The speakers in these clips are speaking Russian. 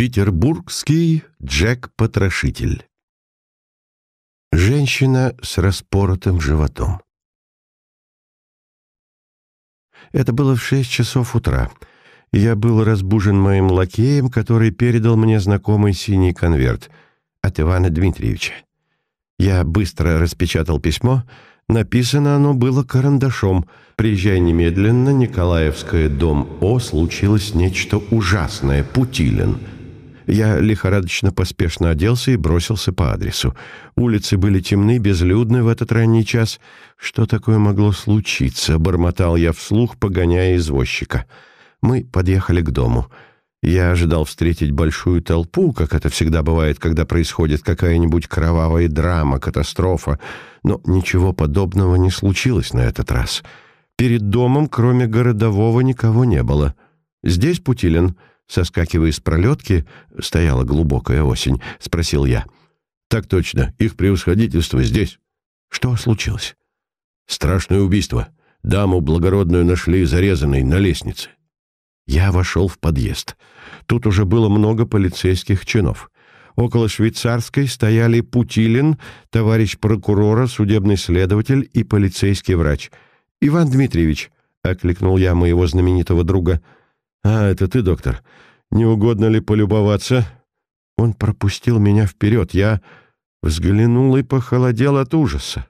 Петербургский Джек-потрошитель. Женщина с распоротым животом. Это было в шесть часов утра. Я был разбужен моим лакеем, который передал мне знакомый синий конверт от Ивана Дмитриевича. Я быстро распечатал письмо. Написано оно было карандашом. «Приезжай немедленно, Николаевская, дом О, случилось нечто ужасное, Путилин». Я лихорадочно поспешно оделся и бросился по адресу. Улицы были темны, безлюдны в этот ранний час. Что такое могло случиться? Бормотал я вслух, погоняя извозчика. Мы подъехали к дому. Я ожидал встретить большую толпу, как это всегда бывает, когда происходит какая-нибудь кровавая драма, катастрофа. Но ничего подобного не случилось на этот раз. Перед домом, кроме городового, никого не было. «Здесь Путилин?» Соскакивая с пролетки, стояла глубокая осень, спросил я. «Так точно, их превосходительство здесь». «Что случилось?» «Страшное убийство. Даму благородную нашли зарезанной на лестнице». Я вошел в подъезд. Тут уже было много полицейских чинов. Около швейцарской стояли Путилин, товарищ прокурора, судебный следователь и полицейский врач. «Иван Дмитриевич», — окликнул я моего знаменитого друга, — «А, это ты, доктор. Не угодно ли полюбоваться?» Он пропустил меня вперед. Я взглянул и похолодел от ужаса.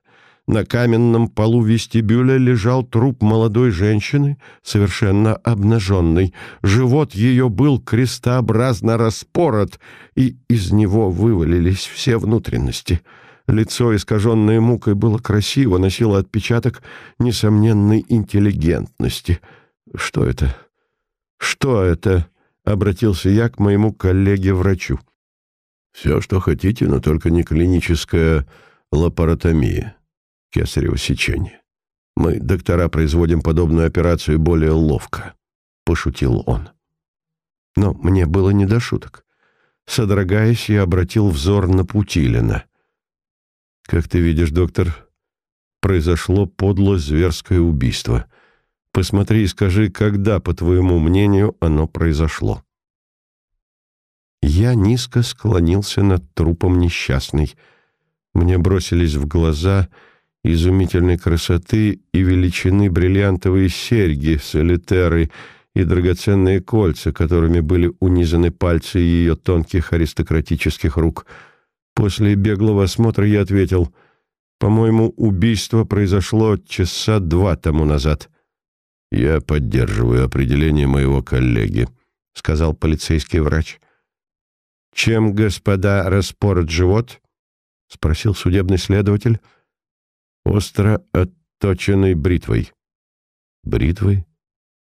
На каменном полу вестибюля лежал труп молодой женщины, совершенно обнаженной. Живот ее был крестообразно распорот, и из него вывалились все внутренности. Лицо, искаженное мукой, было красиво, носило отпечаток несомненной интеллигентности. Что это? «Что это?» — обратился я к моему коллеге-врачу. «Все, что хотите, но только не клиническая лапаротомия, кесарево сечение. Мы, доктора, производим подобную операцию более ловко», — пошутил он. Но мне было не до шуток. Содрогаясь, я обратил взор на Путилина. «Как ты видишь, доктор, произошло подло зверское убийство». Посмотри и скажи, когда, по твоему мнению, оно произошло. Я низко склонился над трупом несчастной. Мне бросились в глаза изумительной красоты и величины бриллиантовые серьги, солитеры и драгоценные кольца, которыми были унизаны пальцы ее тонких аристократических рук. После беглого осмотра я ответил, «По-моему, убийство произошло часа два тому назад». «Я поддерживаю определение моего коллеги», — сказал полицейский врач. «Чем, господа, распорот живот?» — спросил судебный следователь. «Остро отточенной бритвой». «Бритвой?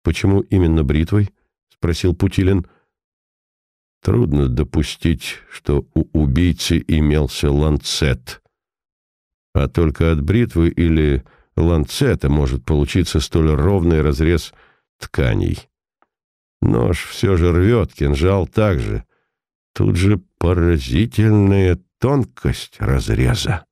Почему именно бритвой?» — спросил Путилин. «Трудно допустить, что у убийцы имелся ланцет. А только от бритвы или ланцета может получиться столь ровный разрез тканей. Нож все же рвет, кинжал также. Тут же поразительная тонкость разреза.